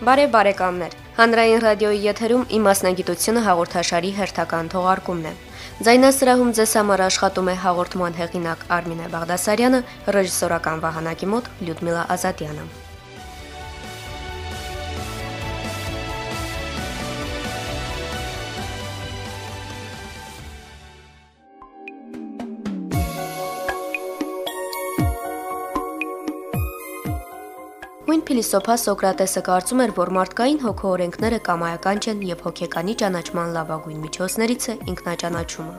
Բարև բարեկամներ։ Հանրային ռադիոյի եթերում իմ մասնագիտությունը հաղորդաշարի հերթական թողարկումն է։ Ձայնասրահում ձեզ համար աշխատում է հաղորդման հեղինակ Արմինե Բաղդասարյանը, ռեժիսորական վահանակի մոտ Լյուդմիլա Ազատյանը։ փիլիսոփա Սոկրատեսը կարծում էր, որ մարդկային հոգու օրենքները կամայական չեն եւ հոգեկանի ճանաչման լավագույն միջոցներից է ինքնաճանաչումը։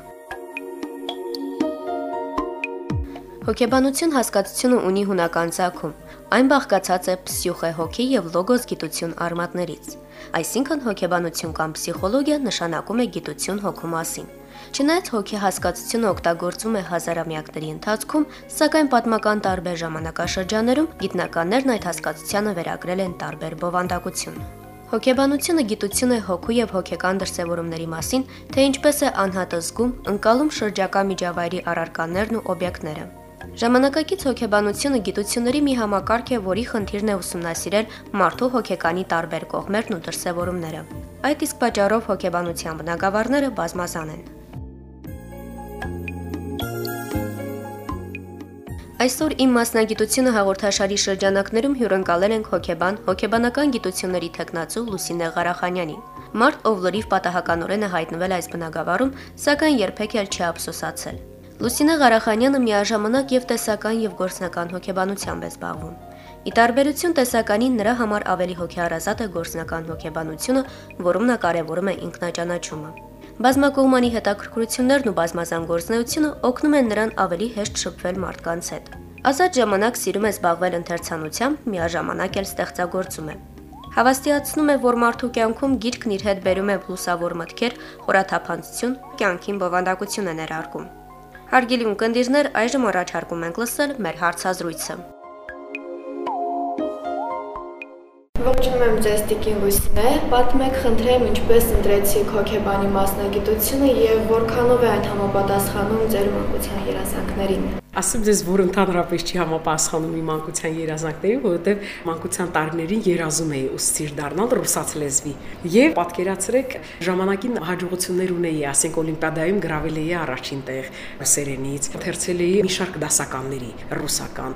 Հոգեբանություն հասկացությունը ունի հունական ցակում։ Այն բաղկացած է փսյուխե հոգի եւ լոգոս գիտություն արմատներից։ Այսինքն հոգեբանություն կամ պսիխոլոգիա նշանակում է գիտություն հոգու մասին։ Չնայած հոգի հասկացությունը օգտագործվում է հազարամյակների ընթացքում, սակայն պատմական տարբեր ժամանակաշրջաններում գիտնականներն այդ հասկացությանը վերագրել են տարբեր բովանդակություն։ Հոգեբանությունը գիտություն է հոգու եւ հոգեկան դրսևորումների մասին, թե ինչպես է անհատը զգում, ընկալում շրջակա միջավայրի առարկաներն ու օբյեկտները։ Ժամանակակից հոգեբանությունը գիտությունների մի համակարգ է, որի խնդիրն է ուսումնասիրել մարդու հոգեկանի տարբեր կողմերն ու դրսևորումները։ Այդ իսկ պատճառով հոգեբանության բնագավառները բազմազան են։ Այսօր իմ մասնագիտությունը հաղորդաշարի շրջանակներում հյուրընկալել ենք հոգեբան, հոգեբանական գիտությունների տեխնացու Լուսինե Ղարախանյանին։ Մարդ, ով լրիվ պատահականորեն է հայտնվել այս բնագավառում, սակայն երբեք էլ չի ափսոսացել։ Լուսինե Ղարախանյանը միաժամանակ եւ տեսական եւ գործնական հոգեբանությամբ է զբաղվում։ Ի տարբերություն տեսականին նրա համար ավելի հոգեարազատ է գործնական հոգեբանությունը, որում նա կարևորում է ինքնաճանաչումը։ Բազմակողմանի հետաքրքրություններն ու բազմազան գործնեությունը օգնում են նրան ավելի հեշտ շփվել մարդկանց հետ։ Ազատ ժամանակ սիրում է զբաղվել ընթերցանությամբ, միաժամանակ էլ ստեղծագործում է։ Հավաստիացնում է, որ մարդու կյանքում գիրքն իր հետ բերում է լուսավոր մտքեր, խորաթափանցություն, կյանքին բովանդակություն է ներարկում։ Հարգելի ունկնդիրներ, այժմ առաջարկում ենք լսել մեր հարցազրույցը։ Ողջունում եմ ձեզ Տիկին Լուսինե։ Պատմեք, խնդրեմ, ինչպես ընտրեցիք հոգեբանի մասնագիտությունը եւ որքանով է այդ համապատասխանում ձեր մանկության երազանքներին ասեմ ձեզ, որ ընդհանրապես չի համապատասխանում իմ մանկության երազանքներին, որովհետև մանկության տարիներին երազում էի ուսուցիչ դառնալ ռուսաց լեզվի։ Եվ պատկերացրեք, ժամանակին հաջողություններ ունեի, ասենք օլիմպիադայում գրավել էի առաջին տեղ սերենից, թերցել էի մի շարք դասականների ռուսական,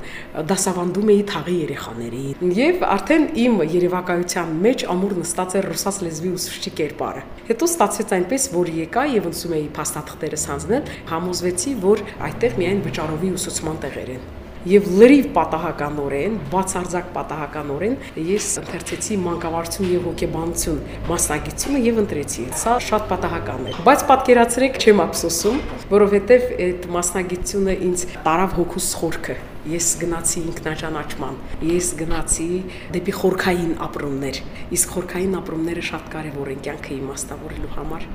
դասավանդում էի թաղի երեխաների։ Եվ արդեն իմ երևակայության մեջ ամուր նստած էր ռուսաց լեզվի ուսուցչի կերպարը։ Հետո ստացվեց այնպես, որ եկա եւ ուսում էի փաստաթղթերս հանձնել, համոզվեցի, որ այդտեղ միայն վճարով Ղարաբաղի ուսուցման տեղեր են եւ լրիվ պատահականորեն, բացարձակ պատահականորեն ես ընթերցեցի մանկավարություն եւ հոգեբանություն մասնագիտությունը եւ ընտրեցի։ Սա շատ պատահական է։ Բայց պատկերացրեք, չեմ ափսոսում, որովհետեւ այդ մասնագիտությունը ինձ տարավ հոգուս խորքը ես գնացի ինքնաճանաչման, ես գնացի դեպի խորքային ապրումներ, իսկ խորքային ապրումները շատ կարևոր են կյանքը իմաստավորելու համար։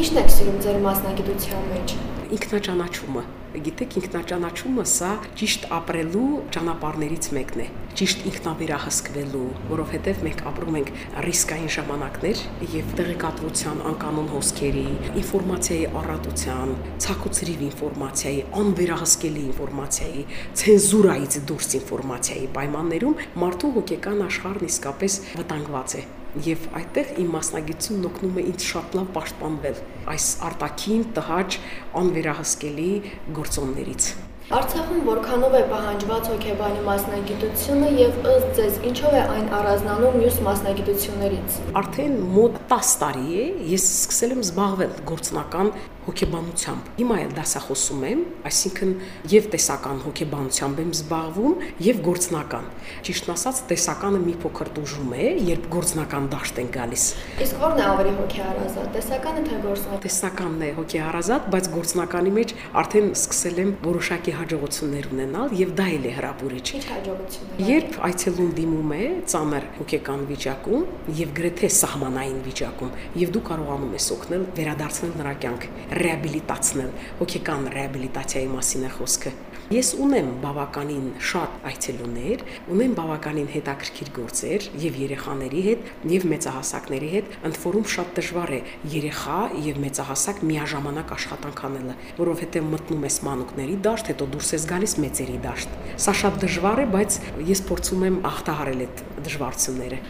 Ինչն եք սիրում ձեր մասնագիտության մեջ ինքնաճանաչումը։ Գիտեք, ինքնաճանաչումը սա ճիշտ ապրելու ճանապարհներից մեկն է։ Ճիշտ ինքնավերահսկվելու, որովհետև մենք ապրում ենք ռիսկային ժամանակներ եւ տեղեկատվության անկանոն հոսքերի, ինֆորմացիայի առատության, ցակուցրիվ ինֆորմացիայի, անվերահսկելի ինֆորմացիայի, ցենզուրայից դուրս ինֆորմացիայի պայմաններում մարդու հոգեկան աշխարհն իսկապես վտանգված է եւ այդտեղ իմ մասնագիտությունն օգնում է ինձ շատ լավ պաշտպանվել այս արտաքին տհաճ անվերահսկելի գործոններից Արցախում որքանով է պահանջված հոգեբանի մասնագիտությունը եւ ըստ ձեզ ինչով է այն առանձնանում մյուս մասնագիտություններից։ Արդեն մոտ 10 տարի է ես սկսել եմ զբաղվել գործնական հոգեբանությամբ։ Հիմա էլ դասախոսում եմ, այսինքն եւ տեսական հոգեբանությամբ եմ զբաղվում եւ գործնական։ Ճիշտն ասած, տեսականը մի փոքր դժում է, երբ գործնական դաշտ են գալիս։ Իսկ ո՞րն է ավելի հոգեհարազատ, տեսականը թե գործնականը։ Տեսականն է հոգեհարազատ, բայց գործնականի մեջ արդեն սկսել եմ որոշակի հաջողություններ ունենալ եւ դա էլ է հրապուրիչ։ Ինչ հաջողություններ։ Երբ այցելուն դիմում է ծանր հոգեկան վիճակում եւ գրեթե սահմանային վիճակում եւ դու կարողանում ես օգնել վերադարձնել նրա կյանք ռեաբիլիտացնել, հոգեկան ռեաբիլիտացիայի մասին է խոսքը։ Ես ունեմ բավականին շատ այցելուներ, ունեմ բավականին հետաքրքիր գործեր եւ երեխաների հետ, եւ մեծահասակների հետ, ընդ որում շատ դժվար է երեխա եւ մեծահասակ միաժամանակ աշխատանք անելը, որովհետեւ մտնում ես մանուկների դաշտ, հետո դուրս ես գալիս մեծերի դաշտ։ Սա շատ դժվար է, բայց ես փորձում եմ ախտահարել այդ դժվարությունները։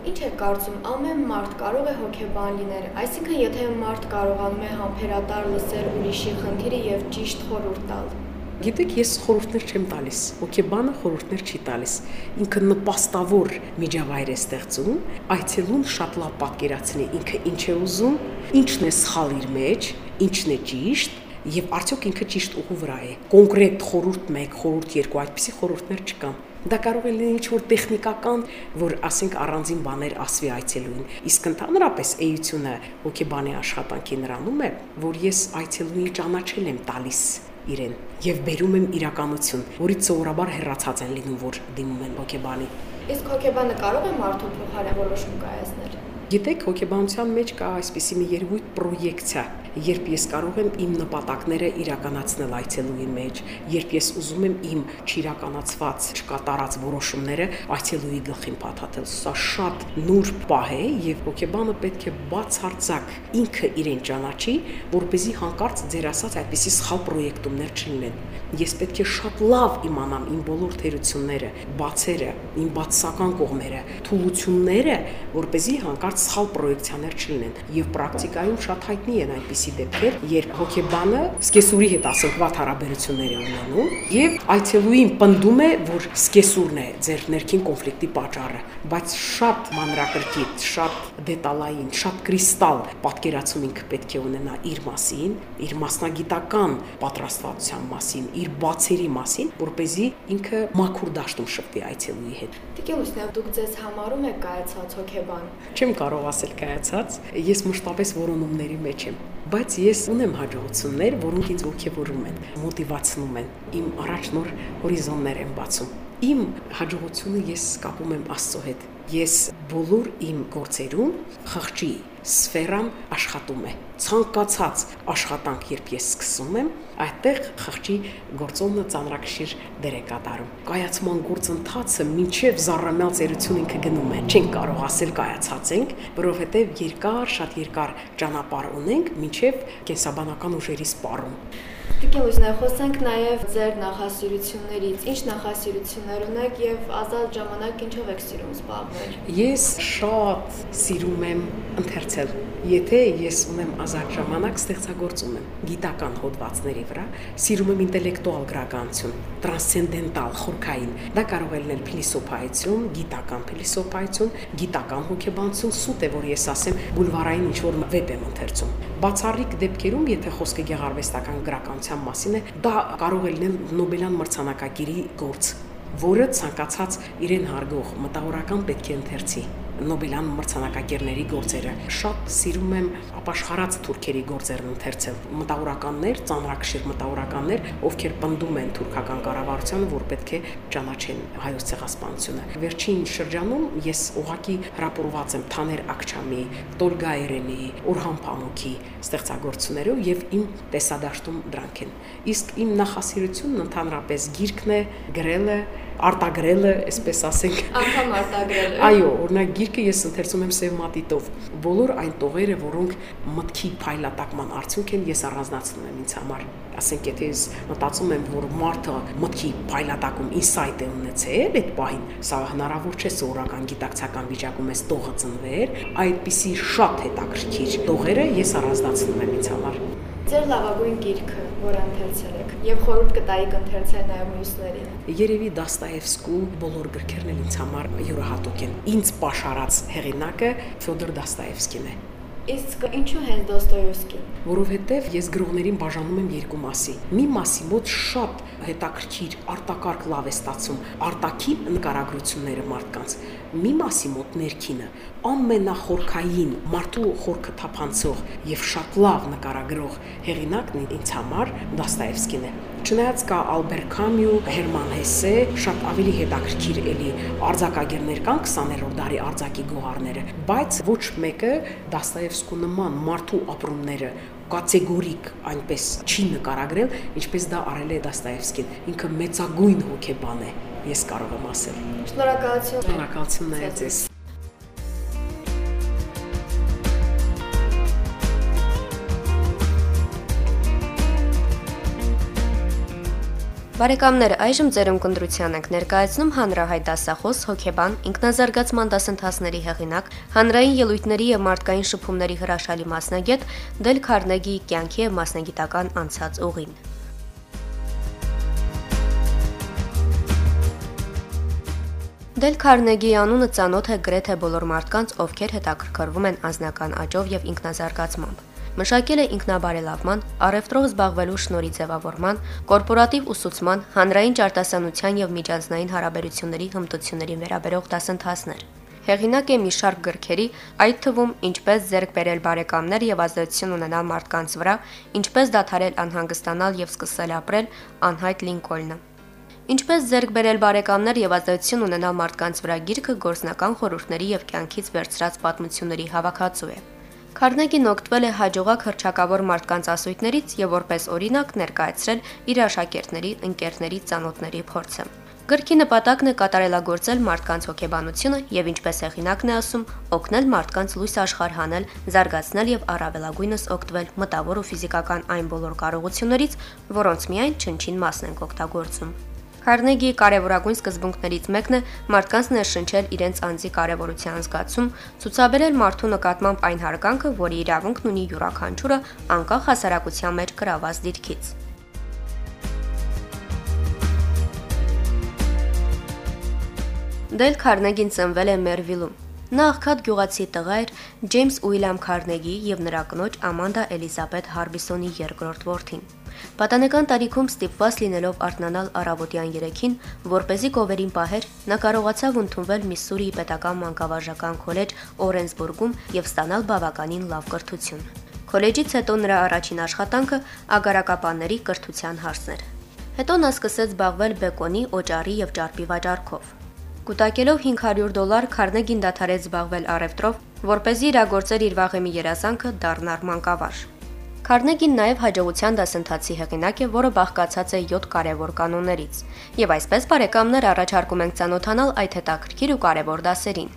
Ինչ է կարծում, ամեն մարդ կարող է հոգեբան լինել։ Այսինքն, եթե մարդ կարողանում է համբերատար լսել ուրիշի խնդիրը եւ ճիշտ խորհուրդ տալ։ Գիտեք, ես խորհուրդներ չեմ տալիս։ Հոգեբանը խորհուրդներ չի տալիս։ Ինքը նպաստավոր միջավայր է ստեղծում, այցելուն շատ լավ պատկերացնի ինքը ինչ է ուզում, ինչն է սխալ իր մեջ, ինչն է ճիշտ, եւ արդյոք ինքը ճիշտ ուղու վրա է։ Կոնկրետ խորհուրդ 1, խորհուրդ 2 այդպիսի խորհուրդներ չկան։ Դա կարող է լինել ինչ-որ տեխնիկական, որ ասենք առանձին բաներ ասվի այցելուին։ Իսկ ընդհանրապես էությունը հոգեբանի աշխատանքի նրանում է, որ ես այցելուին ճանաչել եմ տալիս իրեն եւ բերում եմ իրականություն, որից սովորաբար հեռացած են լինում, որ դիմում են հոգեբանի։ Իսկ հոգեբանը կարող է մարդու փոխարեն որոշում կայացնել։ Գիտեք, հոգեբանության մեջ կա այսպիսի մի երևույթ պրոյեկցիա, երբ ես կարող եմ իմ նպատակները իրականացնել այցելուի մեջ, երբ ես ուզում եմ իմ չիրականացված, չկատարած որոշումները այցելուի գլխին փաթաթել, սա շատ նուրբ պահ է եւ հոգեբանը պետք է բացարձակ ինքը իրեն ճանաչի, որպեսզի հանկարծ ձեր ասած այդպիսի սխալ պրոյեկտումներ չլինեն։ Ես պետք է շատ լավ իմանամ իմ բոլոր թերությունները, բացերը, իմ բացական կողմերը, թուլությունները, որպեսզի հանկարծ սխալ պրոյեկցիաներ չլինեն։ Եվ պրակտիկայում շատ հայտնի են այնպես այդպիսի դեպքեր, երբ հոգեբանը սկեսուրի հետ ասենք վատ հարաբերություններ է ունենում եւ այցելուին պնդում է, որ սկեսուրն է ձեր ներքին կոնֆլիկտի պատճառը, բայց շատ մանրակրկիտ, շատ դետալային, շատ կրիստալ պատկերացում ինքը պետք է ունենա իր մասին, իր մասնագիտական պատրաստվածության մասին, իր բացերի մասին, որ เป զի ինքը մաքուր դաշտում շփվի այցելուի հետ։ Տիկին Լուսնև, դուք ձեզ համարում եք կայացած հոգեբան։ Չեմ կարող ասել կայացած, ես մշտապես որոնումների մեջ եմ բայց ես ունեմ հաջողություններ, որոնք ինձ ողջևորում են, մոտիվացնում են, իմ առաջնոր հորիզոններ են բացում։ Իմ հաջողությունը ես կապում եմ Աստծո հետ։ Ես բոլոր իմ գործերում խղճի սֆերան աշխատում է։ Ցանկացած աշխատանք, երբ ես սկսում եմ, այդտեղ խղճի գործոնը ծանրակշիռ դեր է կատարում։ Կայացման գործընթացը մինչև զառամյալ ծերություն ինքը գնում է։ Չենք կարող ասել կայացած ենք, որովհետև երկար, շատ երկար ճանապարհ ունենք մինչև կենսաբանական ուժերի սպառում։ Տիկին Լուսնե, խոսենք նաև ձեր նախասիրություններից։ Ինչ նախասիրություններ ունեք եւ ազատ ժամանակ ինչով եք սիրում զբաղվել։ Ես շատ սիրում եմ ընթերցել։ Եթե ես ունեմ ազատ ժամանակ, ստեղծագործում եմ գիտական հոդվածների վրա, սիրում եմ ինտելեկտուալ գրականություն, տրանսցենդենտալ, խորքային։ Դա կարող է լինել փիլիսոփայություն, գիտական փիլիսոփայություն, գիտական հոգեբանություն, սուտ է, որ ես ասեմ, բուլվարային ինչ-որ վեբ եմ ընթերցում։ Բացառիկ դեպքերում, եթե խոսքը գեղարվեստական գրականության մասին է, դա կարող է լինել Նոբելյան մրցանակակիրի գործ, որը ցանկացած իրեն հարգող մտավորական պետք է ընթերցի Նոբելյան մրցանակակիրների գործերը։ Շատ սիրում եմ ապաշխարած թուրքերի գործերն ընթերցել։ Մտավորականներ, ծանրակշիռ մտավորականներ, ովքեր պնդում են թուրքական կառավարությանը, որ պետք է ճանաչեն հայոց ցեղասպանությունը։ Վերջին շրջանում ես ուղակի հրապուրված եմ Թաներ Ակչամի, Տոլգա Երենի, Օրհան Փամոքի ստեղծագործություններով եւ իմ տեսադաշտում դրանք են։ Իսկ իմ նախասիրությունն ընդհանրապես գիրքն է, գրելը, արտագրելը, այսպես ասենք։ Անգամ արտագրելը։ Այո, օրինակ գիրքը ես ընթերցում եմ սև մատիտով։ Բոլոր այն տողերը, որոնք մտքի փայլատակման արդյունք են, ես առանձնացնում եմ ինձ համար։ Ասենք, եթե ես մտածում եմ, որ մարդը մտքի փայլատակում ինսայթ է ունեցել այդ պահին, սա հնարավոր չէ սովորական գիտակցական վիճակում էս տողը ծնվեր, այդպիսի շատ հետաքրքիր տողերը ես առանձնացնում եմ ինձ համար։ Ձեր լավագույն գիրքը, որը ընթերցել եք, եւ խորհուրդ կտայիք ընթերցել նաեւ մյուսներին։ Երևի Դաստայևսկու բոլոր գրքերն ինձ համար յուրահատուկ են։ Ինձ պաշարած հեղինակը Ֆյոդոր Դաստայևսկին է։ Իսկ ինչու հենց Դոստոևսկին։ Որովհետև ես գրողներին բաժանում եմ երկու մասի։ Մի մասի մոտ շատ հետաքրքիր արտակարգ լավ է ստացում արտաքին նկարագրությունները մարդկանց։ Մի մասի մոտ ներքինը ամենախորքային մարդու խորքը թափանցող եւ շատ լավ նկարագրող հեղինակն ինձ համար Դաստայևսկին է։ Չնայած կա Ալբեր Կամյու, Հերման Հեսե, շատ ավելի հետաքրքիր էլի արձակագիրներ կան 20-րդ դարի արձակի գոհարները, բայց ոչ մեկը Դաստայևսկու նման մարդու ապրումները կատեգորիկ այնպես չի նկարագրել, ինչպես դա արել է Դաստայևսկին։ Ինքը մեծագույն հոգեբան է, ես կարող եմ ասել։ Շնորհակալություն։ Շնորհակալություն նաև Բարեկամներ, այժմ ձերում կնդրության ենք ներկայացնում հանրահայտ դասախոս հոկեբան ինքնազարգացման դասընթացների հեղինակ, հանրային ելույթների եւ մարդկային շփումների հրաշալի մասնագետ Դել Քարնեգի կյանքի եւ մասնագիտական անցած ուղին։ Դել Քարնեգի անունը ծանոթ է գրեթե բոլոր մարդկանց, ովքեր հետաքրքրվում են անձնական աճով եւ ինքնազարգացմամբ մշակել է ինքնաբարելավման, առևտրով զբաղվելու շնորհի ձևավորման, կորպորատիվ ուսուցման, հանրային ճարտասանության եւ միջանձնային հարաբերությունների հմտությունների վերաբերող դասընթացներ։ Հեղինակ է մի շարք գրքերի, այդ թվում ինչպես ձեռք բերել բարեկամներ եւ ազդեցություն ունենալ մարդկանց վրա, ինչպես դադարել անհանգստանալ եւ սկսել ապրել անհայտ Լինկոլնը։ Ինչպես ձեռք բերել բարեկամներ եւ ազդեցություն ունենալ մարդկանց վրա գիրքը գործնական խորհուրդների եւ կյանքից վերցրած պատմությունների հավաքածու է։ Քարնեգին օգտվել է հաջողակ հրճակավոր մարդկանց ասույթներից եւ որպես օրինակ ներկայացրել իր աշակերտների, ընկերների, ծանոթների փորձը։ Գրքի նպատակն է կատարելագործել մարդկանց հոգեբանությունը եւ ինչպես հեղինակն է ասում, օգնել մարդկանց լույս աշխարհ հանել, զարգացնել եւ առավելագույնս օգտվել մտավոր ու ֆիզիկական այն բոլոր կարողություններից, որոնց միայն չնչին մասն են օգտագործում։ Քարնեգիի կարևորագույն սկզբունքներից մեկն է մարդկանց ներշնչել իրենց անձի կարևորության զգացում, ցուցաբերել մարդու նկատմամբ այն հարգանքը, որի իրավունքն ունի յուրաքանչյուրը անկախ հասարակության մեջ գրաված դիրքից։ Դել Քարնեգին ծնվել է Մերվիլում։ Նա աղքատ գյուղացի տղա էր Ջեյմս Ուիլյամ Քարնեգի եւ նրա կնոջ Ամանդա Էլիզաբետ Հարբիսոնի երկրորդ որդին։ Պատանեկան տարիքում ստիպված լինելով արթնանալ առավոտյան 3-ին, որ เป զի կովերին պահեր, նա կարողացավ ընդունվել Միսսուրիի պետական մանկավարժական քոլեջ Օրենսբուրգում եւ ստանալ բավականին լավ կրթություն։ Քոլեջից հետո նրա առաջին աշխատանքը ագարակապանների կրթության հարցն էր։ Հետո նա սկսեց զբաղվել բեկոնի, օճառի եւ ճարպի վաճառքով։ Կուտակելով 500 դոլար Քարնեգին դադարեց զբաղվել առևտրով, որ เป զի իրագործեր իր վաղեմի երազանքը դառնալ մանկավարժ։ Քարնեգին նաև հաջողության դասընթացի հեղինակ է, որը բաղկացած է 7 կարևոր կանոններից։ Եվ այսպես բարեկամներ առաջարկում ենք ցանոթանալ այդ հետաքրքիր ու կարևոր դասերին։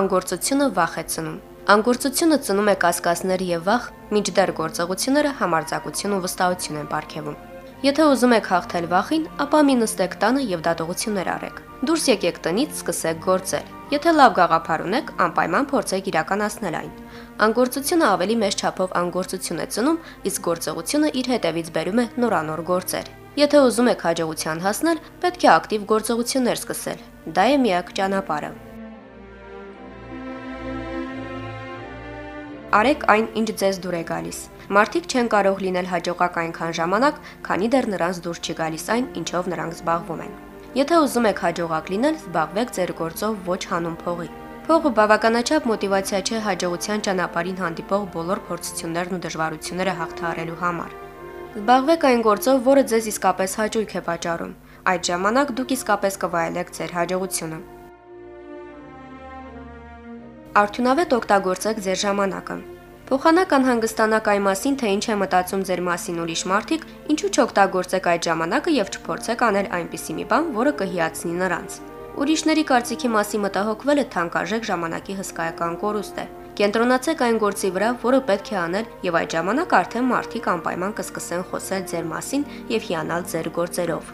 Անգործությունը վախ է ծնում։ Անգործությունը ծնում է կասկածներ եւ վախ, միջդեռ գործողությունները համարձակություն ու վստահություն են ապարգևում։ Եթե ուզում եք հաղթել վախին, ապա մի նստեք տանը եւ դատողություններ արեք։ Դուրս եկեք տնից, սկսեք գործել։ Եթե լավ գաղափար ունեք, անպայման փորձեք իրականացնել այն։ Անգործությունը ավելի մեծ չափով անգործություն է ծնում, իսկ գործողությունը իր հետևից բերում է նորանոր գործեր։ Եթե ուզում եք հաջողության հասնել, պետք է ակտիվ գործողություններ սկսել։ Դա է միակ ճանապարհը։ Արեք այն, ինչ ձեզ դուր է գալիս։ Մարդիկ չեն կարող լինել հաջողակ այնքան ժամանակ, քանի դեռ նրանց դուր չի գալիս այն, ինչով նրանք զբաղվում են։ Եթե ուզում եք հաջողակ լինել, զբաղվեք ձեր գործով ոչ հանուն փողի։ Փողը բավականաչափ մոտիվացիա չէ հաջողության ճանապարհին հանդիպող բոլոր փորձություններն ու դժվարությունները հաղթահարելու համար։ Զբաղվեք այն գործով, որը ձեզ իսկապես հաճույք է պատճառում։ Այդ ժամանակ դուք իսկապես կվայելեք ձեր հաջողությունը։ Արդյունավետ օգտագործեք ձեր ժամանակը։ Փոխանակ անհանգստանաք այն մասին, թե ինչ է մտածում ձեր մասին ուրիշ մարդիկ, ինչու չօգտագործեք այդ ժամանակը եւ չփորձեք անել այնպիսի մի բան, որը կհիացնի նրանց։ Ուրիշների կարծիքի մասի մտահոգվելը թանկարժեք ժամանակի հսկայական կորուստ է։ Կենտրոնացեք այն գործի վրա, որը պետք է անել, եւ այդ ժամանակ արդեն մարդիկ անպայման կսկսեն խոսել ձեր մասին եւ հիանալ ձեր գործերով։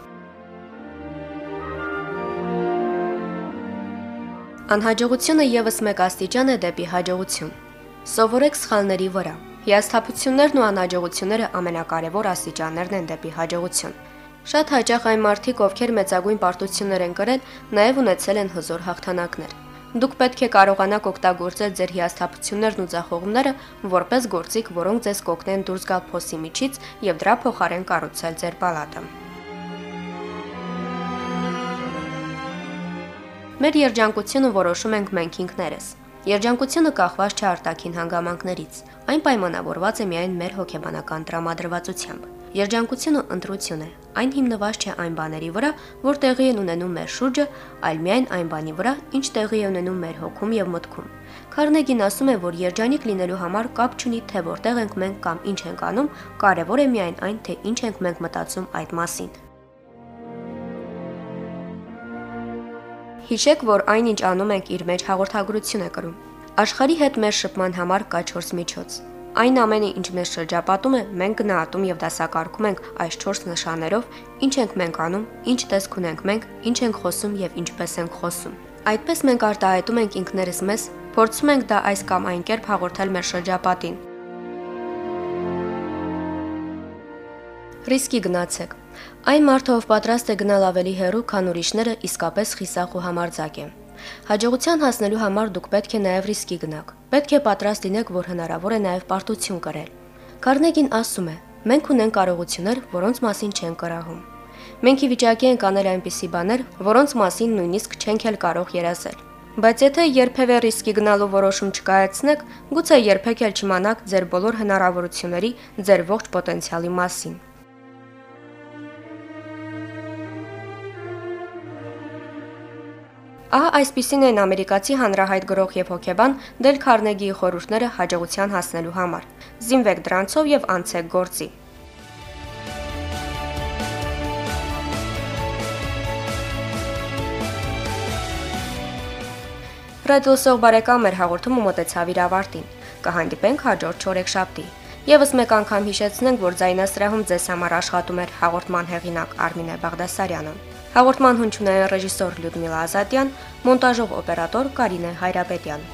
Անհաջողությունը եւս մեկ աստիճան է դեպի հաջողություն։ Սովորեք սխալների վրա։ Հիասթափություններն ու անհաջողությունները ամենակարևոր աստիճաններն են դեպի հաջողություն։ Շատ հաճախ այն մարդիկ, ովքեր մեծագույն պարտություններ են կրել, նաև ունեցել են հզոր հաղթանակներ։ Դուք պետք է կարողանաք օգտագործել ձեր հիասթափություններն ու ձախողումները որպես գործիք, որոնք ձեզ կօգնեն դուրս գալ փոսի միջից եւ դրա փոխարեն կառուցել ձեր պալատը։ Մեր երջանկությունը որոշում ենք մենք ինքներս։ Երջանկությունը կախված չէ արտաքին հանգամանքներից։ Այն պայմանավորված է միայն մեր հոգեբանական տրամադրվածությամբ։ Երջանկությունը ընտրություն է։ Այն հիմնված չէ այն բաների վրա, որ տեղի են ունենում մեր շուրջը, այլ միայն այն բանի վրա, ինչ տեղի է ունենում մեր հոգում եւ մտքում։ Քարնեգին ասում է, որ երջանիկ լինելու համար կապ չունի, թե որտեղ ենք մենք կամ ինչ ենք անում, կարևոր է միայն այն, թե ինչ ենք մենք մտածում այդ մասին։ Հիշեք, որ այն ինչ անում ենք իր մեջ հաղորդագրություն է կրում։ Աշխարհի հետ մեր շփման համար կա 4 միջոց. Այն ամենը, ինչ մեզ շրջապատում է, մենք գնահատում եւ դասակարգում ենք այս 4 նշաններով, ինչ ենք մենք անում, ինչ տեսք ունենք մենք, ինչ ենք խոսում եւ ինչպես ենք խոսում։ Այդպես մենք արտահայտում ենք ինքներս մեզ, փորձում ենք դա այս կամ այն կերպ հաղորդել մեր շրջապատին։ Ռիսկի գնացեք։ Այն մարդը, ով պատրաստ է գնալ ավելի հեռու, քան ուրիշները, իսկապես խիսախ ու համարձակ է։ Հաջողության հասնելու համար դուք պետք է նաև ռիսկի գնաք։ Պետք է պատրաստ լինեք, որ հնարավոր է նաև պարտություն կրել։ Կարնեգին ասում է. մենք ունենք կարողություններ, որոնց մասին չենք կրահում։ Մենք ի վիճակի ենք անել այնպիսի բաներ, որոնց մասին նույնիսկ չենք էլ կարող երազել։ Բայց եթե երբևէ ռիսկի գնալու որոշում չկայացնեք, գուցե երբեք էլ չիմանաք ձեր բոլոր հնարավորությունների, ձեր ողջ պոտենցիալի մասին։ Ահա այսպիսին են ամերիկացի հանրահայտ գրող եւ հոգեբան Դել Քարնեգիի խորհուրդները հաջողության հասնելու համար։ Զինվեք դրանցով եւ անցեք գործի։ Ռադիոսող բարեկամ մեր հաղորդումը մոտեցավ իր ավարտին։ Կհանդիպենք հաջորդ չորեքշաբթի։ Եվս մեկ անգամ հիշեցնենք, որ ձայնասրահում ձեզ համար աշխատում էր հաղորդման հեղինակ Արմինե Բաղդասարյանը։ Հաղորդման հնչյունային ռեժիսոր Լյուդմիլա Ազատյան, մոնտաժող օպերատոր Կարինե Հայրապետյան։